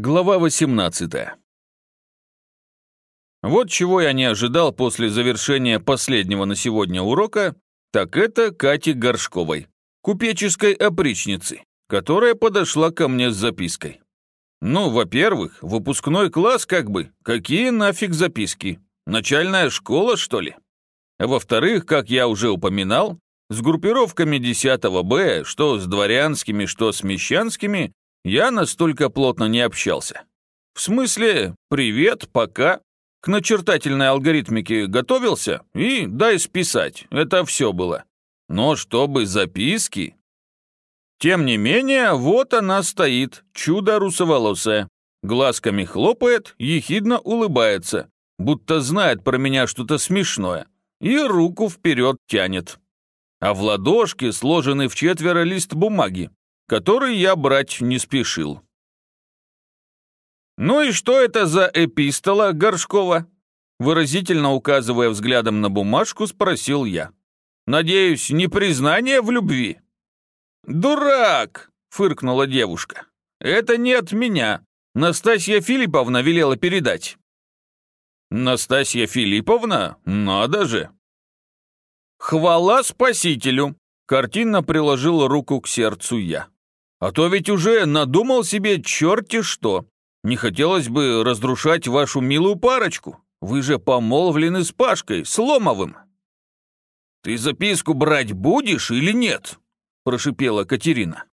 Глава 18 Вот чего я не ожидал после завершения последнего на сегодня урока, так это Кати Горшковой, купеческой опричницы, которая подошла ко мне с запиской. Ну, во-первых, выпускной класс как бы, какие нафиг записки? Начальная школа, что ли? Во-вторых, как я уже упоминал, с группировками 10 Б, что с дворянскими, что с мещанскими, я настолько плотно не общался. В смысле, привет, пока. К начертательной алгоритмике готовился и дай списать, это все было. Но чтобы записки... Тем не менее, вот она стоит, чудо русоволосое. Глазками хлопает, ехидно улыбается, будто знает про меня что-то смешное, и руку вперед тянет. А в ладошке сложенный в четверо лист бумаги, который я брать не спешил. «Ну и что это за эпистола Горшкова?» Выразительно указывая взглядом на бумажку, спросил я. «Надеюсь, не признание в любви?» «Дурак!» — фыркнула девушка. «Это не от меня. Настасья Филипповна велела передать». «Настасья Филипповна? Надо же!» «Хвала спасителю!» — картинно приложил руку к сердцу я. А то ведь уже надумал себе черти что. Не хотелось бы разрушать вашу милую парочку. Вы же помолвлены с Пашкой, с Ломовым. Ты записку брать будешь или нет? Прошипела Катерина.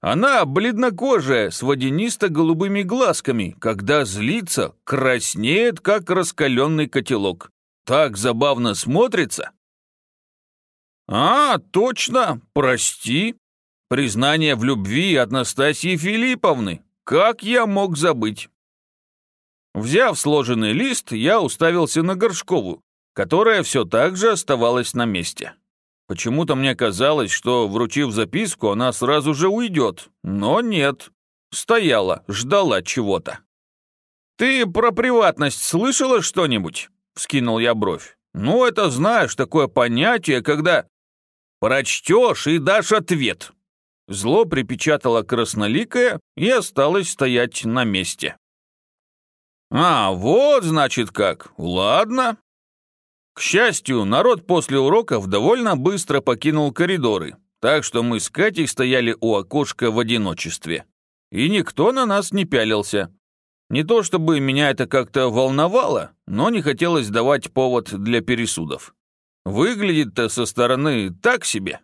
Она бледнокожая, с водянисто-голубыми глазками, когда злится, краснеет, как раскаленный котелок. Так забавно смотрится. «А, точно, прости», Признание в любви от Настасьи Филипповны. Как я мог забыть? Взяв сложенный лист, я уставился на Горшкову, которая все так же оставалась на месте. Почему-то мне казалось, что, вручив записку, она сразу же уйдет, но нет. Стояла, ждала чего-то. «Ты про приватность слышала что-нибудь?» — вскинул я бровь. «Ну, это знаешь, такое понятие, когда...» «Прочтешь и дашь ответ», Зло припечатало красноликое и осталось стоять на месте. «А, вот, значит, как. Ладно». К счастью, народ после уроков довольно быстро покинул коридоры, так что мы с Катей стояли у окошка в одиночестве. И никто на нас не пялился. Не то чтобы меня это как-то волновало, но не хотелось давать повод для пересудов. Выглядит-то со стороны так себе.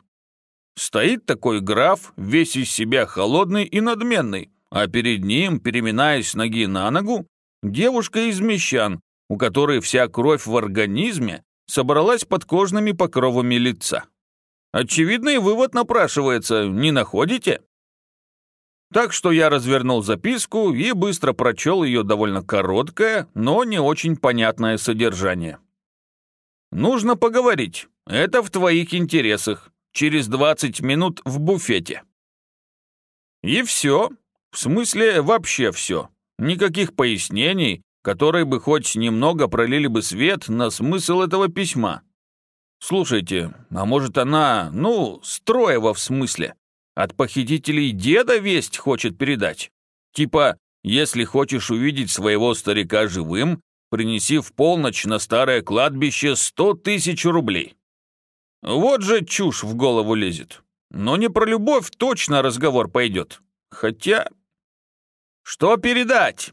Стоит такой граф, весь из себя холодный и надменный, а перед ним, переминаясь ноги на ногу, девушка из мещан, у которой вся кровь в организме собралась под кожными покровами лица. Очевидный вывод напрашивается, не находите? Так что я развернул записку и быстро прочел ее довольно короткое, но не очень понятное содержание. «Нужно поговорить. Это в твоих интересах через 20 минут в буфете. И все. В смысле, вообще все. Никаких пояснений, которые бы хоть немного пролили бы свет на смысл этого письма. Слушайте, а может она, ну, Строева в смысле, от похитителей деда весть хочет передать? Типа, если хочешь увидеть своего старика живым, принеси в полночь на старое кладбище сто тысяч рублей. Вот же чушь в голову лезет. Но не про любовь точно разговор пойдет. Хотя... Что передать?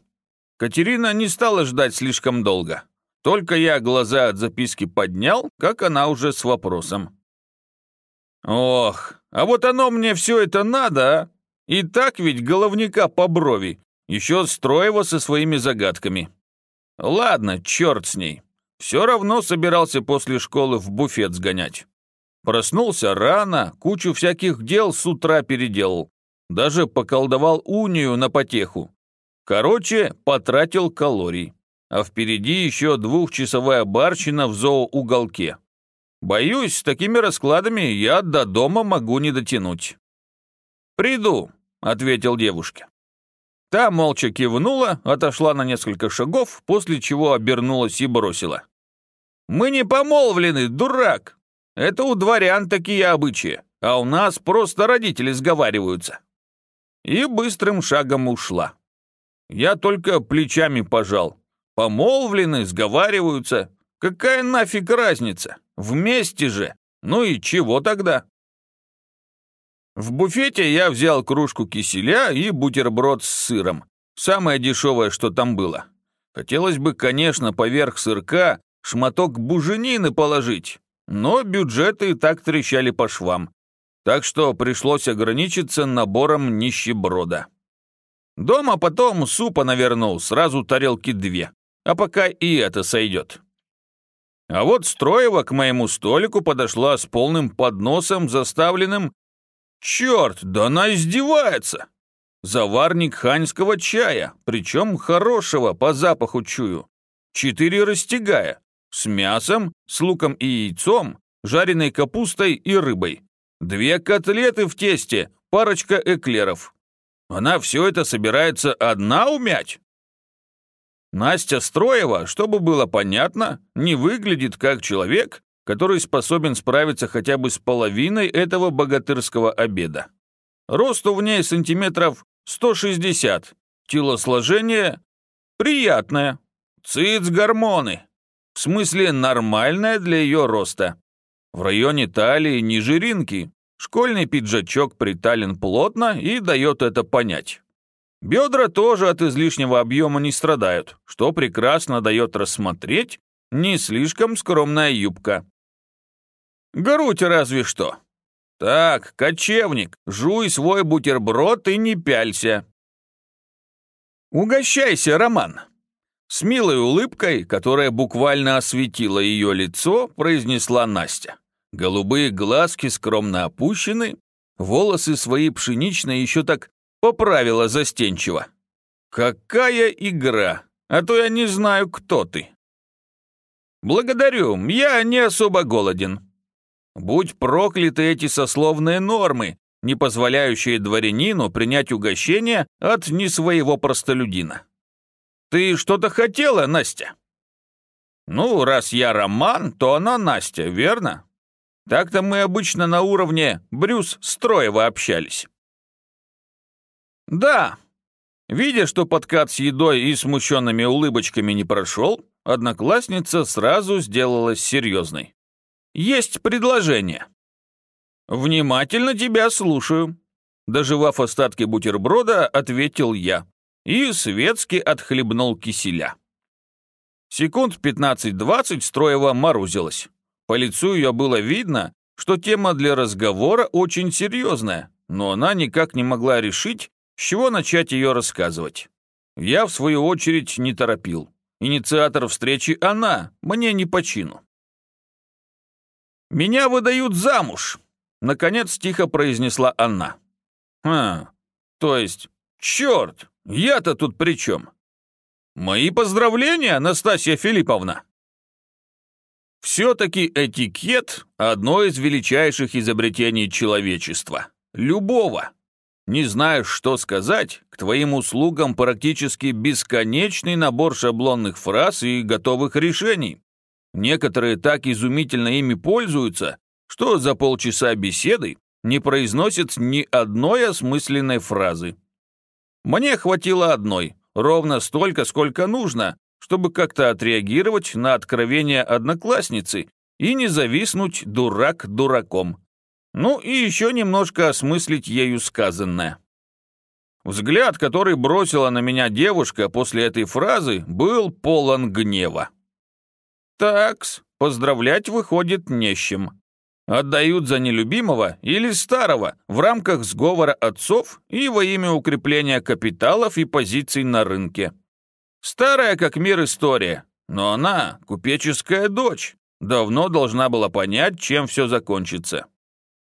Катерина не стала ждать слишком долго. Только я глаза от записки поднял, как она уже с вопросом. Ох, а вот оно мне все это надо, а? И так ведь головника по брови. Еще Строева со своими загадками. Ладно, черт с ней. Все равно собирался после школы в буфет сгонять. Проснулся рано, кучу всяких дел с утра переделал. Даже поколдовал унию на потеху. Короче, потратил калорий. А впереди еще двухчасовая барщина в зооуголке. Боюсь, с такими раскладами я до дома могу не дотянуть. «Приду», — ответил девушке. Та молча кивнула, отошла на несколько шагов, после чего обернулась и бросила. «Мы не помолвлены, дурак! Это у дворян такие обычаи, а у нас просто родители сговариваются». И быстрым шагом ушла. Я только плечами пожал. Помолвлены, сговариваются. Какая нафиг разница? Вместе же. Ну и чего тогда? В буфете я взял кружку киселя и бутерброд с сыром. Самое дешевое, что там было. Хотелось бы, конечно, поверх сырка шматок буженины положить, но бюджеты и так трещали по швам. Так что пришлось ограничиться набором нищеброда. Дома потом супа навернул, сразу тарелки две. А пока и это сойдет. А вот Строева к моему столику подошла с полным подносом, заставленным... Черт, да она издевается! Заварник ханьского чая, причем хорошего, по запаху чую. Четыре растягая, с мясом, с луком и яйцом, жареной капустой и рыбой. Две котлеты в тесте, парочка эклеров. Она все это собирается одна умять? Настя Строева, чтобы было понятно, не выглядит как человек, который способен справиться хотя бы с половиной этого богатырского обеда. Росту в ней сантиметров 160, телосложение приятное, циц-гормоны, в смысле нормальное для ее роста. В районе талии не жиринки, школьный пиджачок притален плотно и дает это понять. Бедра тоже от излишнего объема не страдают, что прекрасно дает рассмотреть не слишком скромная юбка. Грудь разве что. Так, кочевник, жуй свой бутерброд и не пялься. Угощайся, Роман. С милой улыбкой, которая буквально осветила ее лицо, произнесла Настя. Голубые глазки скромно опущены, волосы свои пшеничные еще так Поправила застенчиво. «Какая игра! А то я не знаю, кто ты». «Благодарю, я не особо голоден». Будь прокляты эти сословные нормы, не позволяющие дворянину принять угощение от не своего простолюдина. «Ты что-то хотела, Настя?» «Ну, раз я Роман, то она Настя, верно?» Так-то мы обычно на уровне Брюс Строева общались. «Да». Видя, что подкат с едой и смущенными улыбочками не прошел, одноклассница сразу сделалась серьезной. «Есть предложение». «Внимательно тебя слушаю», — доживав остатки бутерброда, ответил я и светски отхлебнул киселя. Секунд 15-20 Строева морозилась. По лицу ее было видно, что тема для разговора очень серьезная, но она никак не могла решить, с чего начать ее рассказывать? Я, в свою очередь, не торопил. Инициатор встречи она, мне не по чину. «Меня выдают замуж!» Наконец тихо произнесла она. «А, то есть, черт, я-то тут при чем?» «Мои поздравления, Анастасия Филипповна!» Все-таки этикет – одно из величайших изобретений человечества. Любого. Не знаешь, что сказать, к твоим услугам практически бесконечный набор шаблонных фраз и готовых решений. Некоторые так изумительно ими пользуются, что за полчаса беседы не произносят ни одной осмысленной фразы. Мне хватило одной, ровно столько, сколько нужно, чтобы как-то отреагировать на откровение одноклассницы и не зависнуть дурак дураком. Ну и еще немножко осмыслить ею сказанное. Взгляд, который бросила на меня девушка после этой фразы, был полон гнева. Такс, поздравлять выходит не с чем. Отдают за нелюбимого или старого в рамках сговора отцов и во имя укрепления капиталов и позиций на рынке. Старая как мир история, но она, купеческая дочь, давно должна была понять, чем все закончится.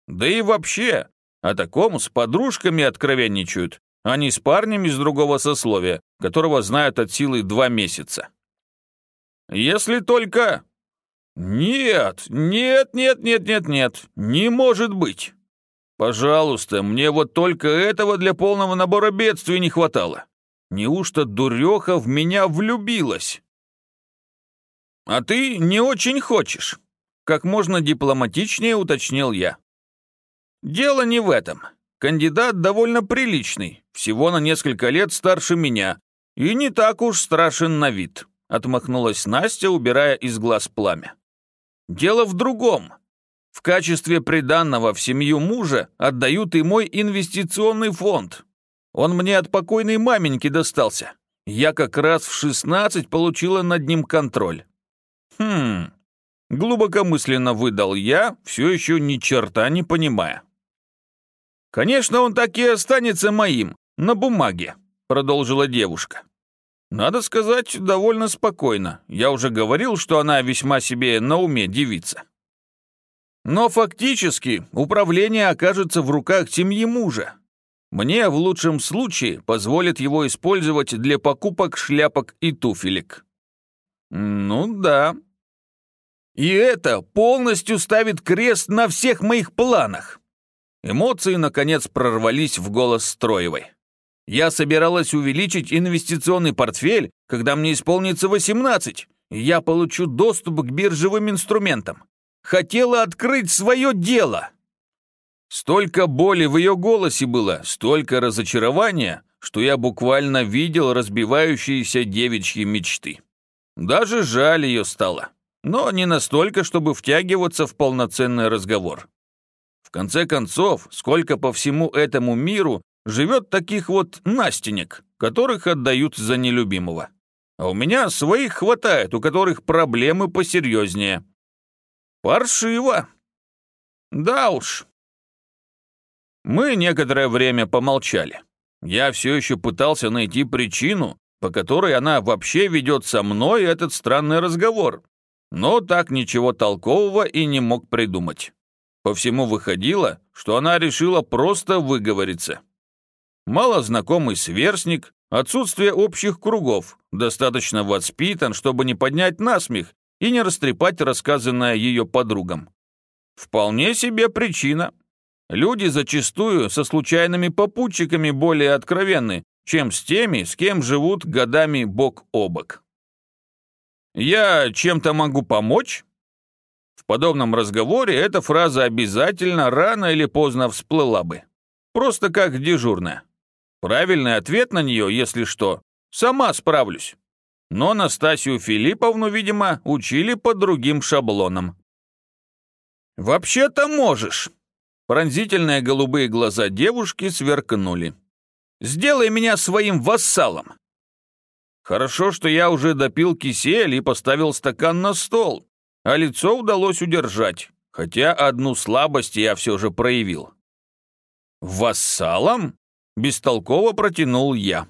Да и вообще, о таком с подружками откровенничают, а не с парнем из другого сословия, которого знают от силы два месяца. Если только... Нет, нет, нет, нет, нет, нет, не может быть. Пожалуйста, мне вот только этого для полного набора бедствий не хватало. Неужто дуреха в меня влюбилась? А ты не очень хочешь, как можно дипломатичнее уточнил я. Дело не в этом. Кандидат довольно приличный, всего на несколько лет старше меня, и не так уж страшен на вид», — отмахнулась Настя, убирая из глаз пламя. «Дело в другом. В качестве приданного в семью мужа отдают и мой инвестиционный фонд. Он мне от покойной маменьки достался. Я как раз в 16 получила над ним контроль». «Хм...» Глубокомысленно выдал я, все еще ни черта не понимая. «Конечно, он так и останется моим, на бумаге», — продолжила девушка. «Надо сказать, довольно спокойно. Я уже говорил, что она весьма себе на уме девица. Но фактически управление окажется в руках семьи мужа. Мне в лучшем случае позволят его использовать для покупок шляпок и туфелек». «Ну да», и это полностью ставит крест на всех моих планах. Эмоции, наконец, прорвались в голос Строевой. Я собиралась увеличить инвестиционный портфель, когда мне исполнится 18, и я получу доступ к биржевым инструментам. Хотела открыть свое дело. Столько боли в ее голосе было, столько разочарования, что я буквально видел разбивающиеся девичьи мечты. Даже жаль ее стало но не настолько, чтобы втягиваться в полноценный разговор. В конце концов, сколько по всему этому миру живет таких вот настенек, которых отдают за нелюбимого. А у меня своих хватает, у которых проблемы посерьезнее. Паршиво. Да уж. Мы некоторое время помолчали. Я все еще пытался найти причину, по которой она вообще ведет со мной этот странный разговор, но так ничего толкового и не мог придумать. По всему выходило, что она решила просто выговориться. Мало знакомый сверстник, отсутствие общих кругов, достаточно воспитан, чтобы не поднять насмех и не растрепать рассказанное ее подругам. Вполне себе причина. Люди зачастую со случайными попутчиками более откровенны, чем с теми, с кем живут годами бок о бок. «Я чем-то могу помочь?» В подобном разговоре эта фраза обязательно рано или поздно всплыла бы. Просто как дежурная. Правильный ответ на нее, если что, сама справлюсь. Но Настасью Филипповну, видимо, учили по другим шаблонам. «Вообще-то можешь!» Пронзительные голубые глаза девушки сверкнули. «Сделай меня своим вассалом. Хорошо, что я уже допил кисель и поставил стакан на стол, а лицо удалось удержать, хотя одну слабость я все же проявил. «Вассалом?» – бестолково протянул я.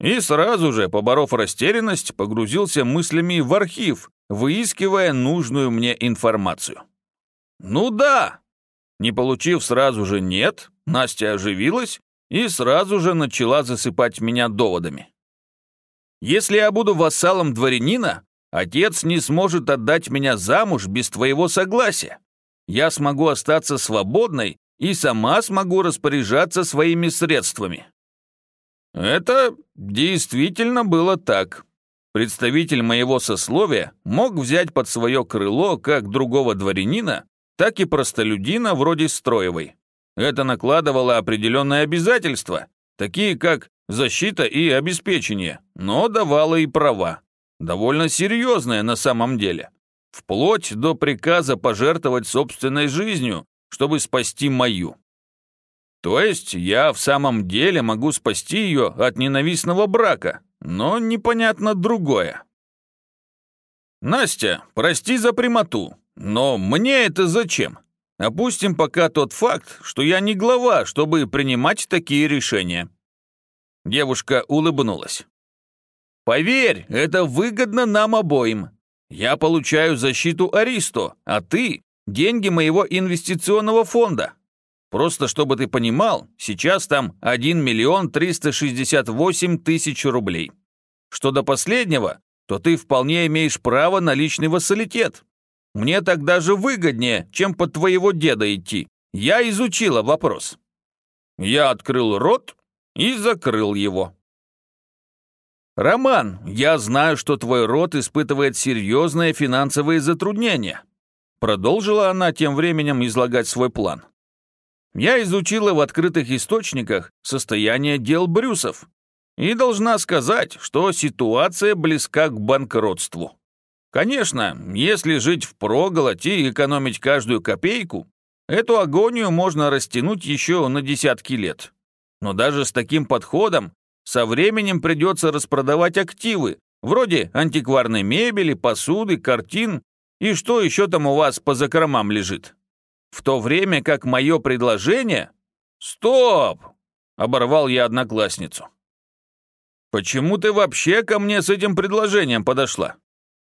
И сразу же, поборов растерянность, погрузился мыслями в архив, выискивая нужную мне информацию. «Ну да!» Не получив сразу же «нет», Настя оживилась и сразу же начала засыпать меня доводами. Если я буду вассалом дворянина, отец не сможет отдать меня замуж без твоего согласия. Я смогу остаться свободной и сама смогу распоряжаться своими средствами». Это действительно было так. Представитель моего сословия мог взять под свое крыло как другого дворянина, так и простолюдина вроде Строевой. Это накладывало определенные обязательства, такие как защита и обеспечение, но давала и права. Довольно серьезная на самом деле. Вплоть до приказа пожертвовать собственной жизнью, чтобы спасти мою. То есть я в самом деле могу спасти ее от ненавистного брака, но непонятно другое. Настя, прости за прямоту, но мне это зачем? Опустим пока тот факт, что я не глава, чтобы принимать такие решения. Девушка улыбнулась. «Поверь, это выгодно нам обоим. Я получаю защиту Аристо, а ты – деньги моего инвестиционного фонда. Просто чтобы ты понимал, сейчас там 1 миллион 368 тысяч рублей. Что до последнего, то ты вполне имеешь право на личный вассалитет. Мне так даже выгоднее, чем под твоего деда идти. Я изучила вопрос». Я открыл рот, и закрыл его. «Роман, я знаю, что твой род испытывает серьезные финансовые затруднения», продолжила она тем временем излагать свой план. «Я изучила в открытых источниках состояние дел Брюсов. И должна сказать, что ситуация близка к банкротству. Конечно, если жить в проголодь и экономить каждую копейку, эту агонию можно растянуть еще на десятки лет. Но даже с таким подходом со временем придется распродавать активы, вроде антикварной мебели, посуды, картин и что еще там у вас по закромам лежит. В то время как мое предложение... Стоп! Оборвал я одноклассницу. Почему ты вообще ко мне с этим предложением подошла?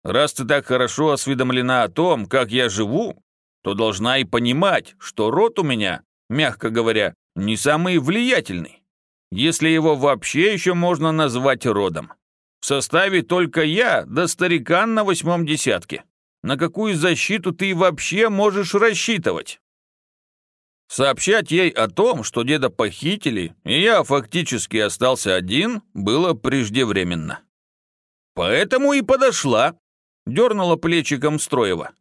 Раз ты так хорошо осведомлена о том, как я живу, то должна и понимать, что род у меня, мягко говоря, не самый влиятельный, если его вообще еще можно назвать родом. В составе только я да старикан на восьмом десятке. На какую защиту ты вообще можешь рассчитывать? Сообщать ей о том, что деда похитили, и я фактически остался один, было преждевременно. Поэтому и подошла, дернула плечиком Строева.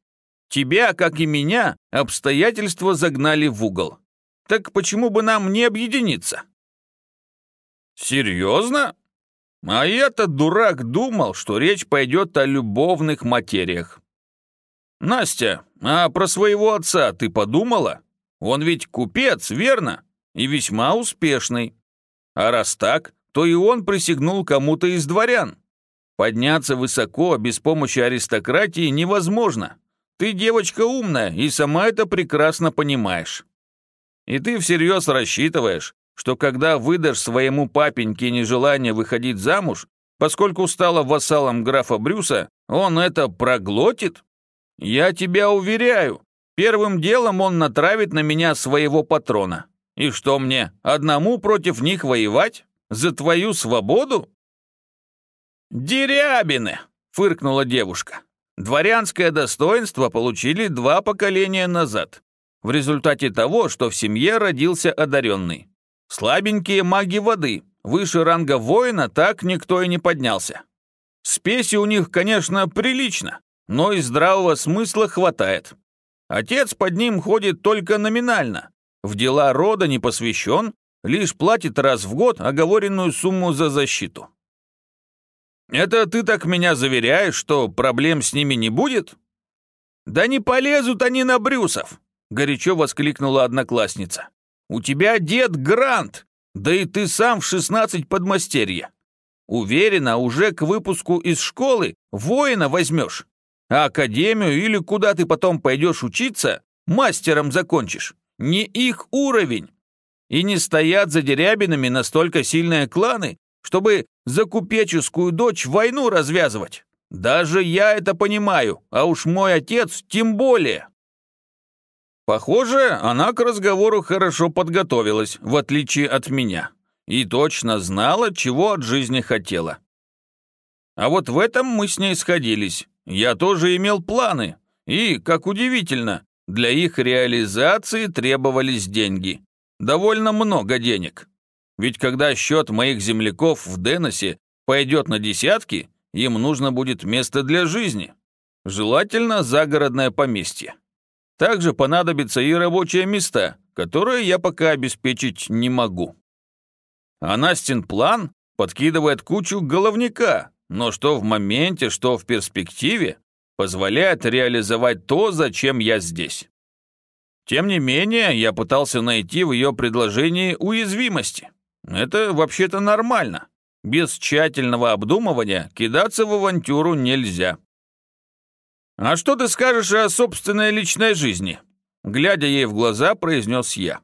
Тебя, как и меня, обстоятельства загнали в угол. Так почему бы нам не объединиться? Серьезно? А я-то, дурак, думал, что речь пойдет о любовных материях. Настя, а про своего отца ты подумала? Он ведь купец, верно? И весьма успешный. А раз так, то и он присягнул кому-то из дворян. Подняться высоко без помощи аристократии невозможно. Ты девочка умная и сама это прекрасно понимаешь. И ты всерьез рассчитываешь, что когда выдашь своему папеньке нежелание выходить замуж, поскольку стала вассалом графа Брюса, он это проглотит? Я тебя уверяю, первым делом он натравит на меня своего патрона. И что мне, одному против них воевать? За твою свободу? «Дерябины!» — фыркнула девушка. «Дворянское достоинство получили два поколения назад, в результате того, что в семье родился одаренный. Слабенькие маги воды, выше ранга воина так никто и не поднялся. Спеси у них, конечно, прилично, но и здравого смысла хватает. Отец под ним ходит только номинально, в дела рода не посвящен, лишь платит раз в год оговоренную сумму за защиту. Это ты так меня заверяешь, что проблем с ними не будет? Да не полезут они на Брюсов, горячо воскликнула одноклассница. У тебя дед Грант, да и ты сам в 16 подмастерья. Уверена, уже к выпуску из школы воина возьмешь. А академию или куда ты потом пойдешь учиться, мастером закончишь. Не их уровень. И не стоят за дерябинами настолько сильные кланы, чтобы за купеческую дочь войну развязывать. Даже я это понимаю, а уж мой отец тем более. Похоже, она к разговору хорошо подготовилась, в отличие от меня, и точно знала, чего от жизни хотела. А вот в этом мы с ней сходились. Я тоже имел планы, и, как удивительно, для их реализации требовались деньги. Довольно много денег. Ведь когда счет моих земляков в Деносе пойдет на десятки, им нужно будет место для жизни. Желательно загородное поместье. Также понадобятся и рабочие места, которые я пока обеспечить не могу. А Настин план подкидывает кучу головника, но что в моменте, что в перспективе, позволяет реализовать то, зачем я здесь. Тем не менее, я пытался найти в ее предложении уязвимости. Это вообще-то нормально. Без тщательного обдумывания кидаться в авантюру нельзя. «А что ты скажешь о собственной личной жизни?» Глядя ей в глаза, произнес я.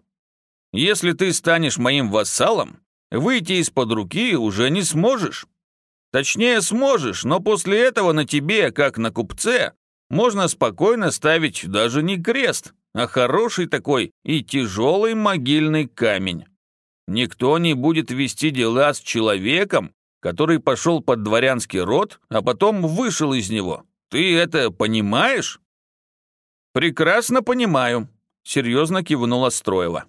«Если ты станешь моим вассалом, выйти из-под руки уже не сможешь. Точнее, сможешь, но после этого на тебе, как на купце, можно спокойно ставить даже не крест, а хороший такой и тяжелый могильный камень. Никто не будет вести дела с человеком, который пошел под дворянский род, а потом вышел из него. Ты это понимаешь?» «Прекрасно понимаю», — серьезно кивнула Строева.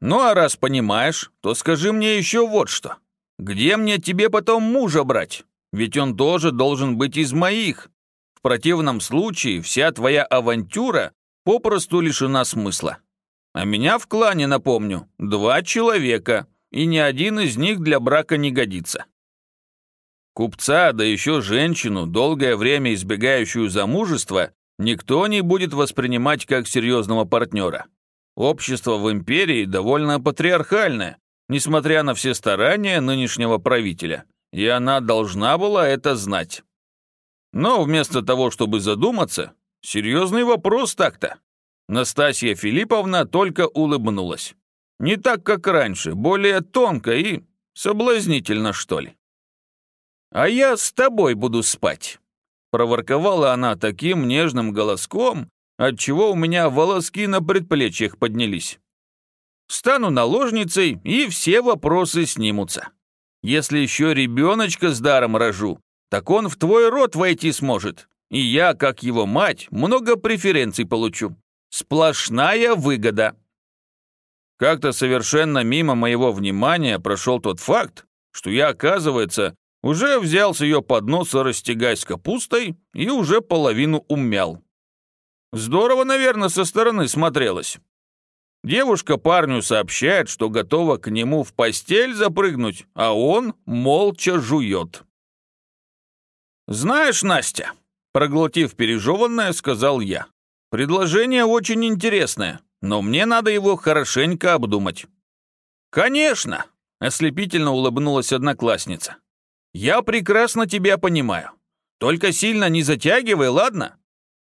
«Ну а раз понимаешь, то скажи мне еще вот что. Где мне тебе потом мужа брать? Ведь он тоже должен быть из моих. В противном случае вся твоя авантюра попросту лишена смысла. А меня в клане, напомню, два человека, и ни один из них для брака не годится. Купца, да еще женщину, долгое время избегающую замужества, никто не будет воспринимать как серьезного партнера. Общество в империи довольно патриархальное, несмотря на все старания нынешнего правителя, и она должна была это знать. Но вместо того, чтобы задуматься, серьезный вопрос так-то. Настасья Филипповна только улыбнулась. Не так, как раньше, более тонко и соблазнительно, что ли. «А я с тобой буду спать», — проворковала она таким нежным голоском, отчего у меня волоски на предплечьях поднялись. «Стану наложницей, и все вопросы снимутся. Если еще ребеночка с даром рожу, так он в твой род войти сможет, и я, как его мать, много преференций получу. Сплошная выгода». Как-то совершенно мимо моего внимания прошел тот факт, что я, оказывается, уже взял с ее подноса растягай с капустой и уже половину умял. Здорово, наверное, со стороны смотрелось. Девушка парню сообщает, что готова к нему в постель запрыгнуть, а он молча жует. «Знаешь, Настя», — проглотив пережеванное, сказал я, «предложение очень интересное, но мне надо его хорошенько обдумать». «Конечно», — ослепительно улыбнулась одноклассница. «Я прекрасно тебя понимаю. Только сильно не затягивай, ладно?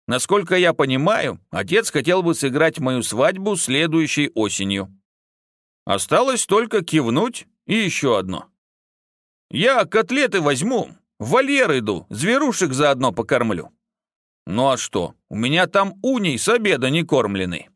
Насколько я понимаю, отец хотел бы сыграть мою свадьбу следующей осенью. Осталось только кивнуть и еще одно. Я котлеты возьму, в вольер иду, зверушек заодно покормлю. Ну а что, у меня там уний с обеда не кормленный.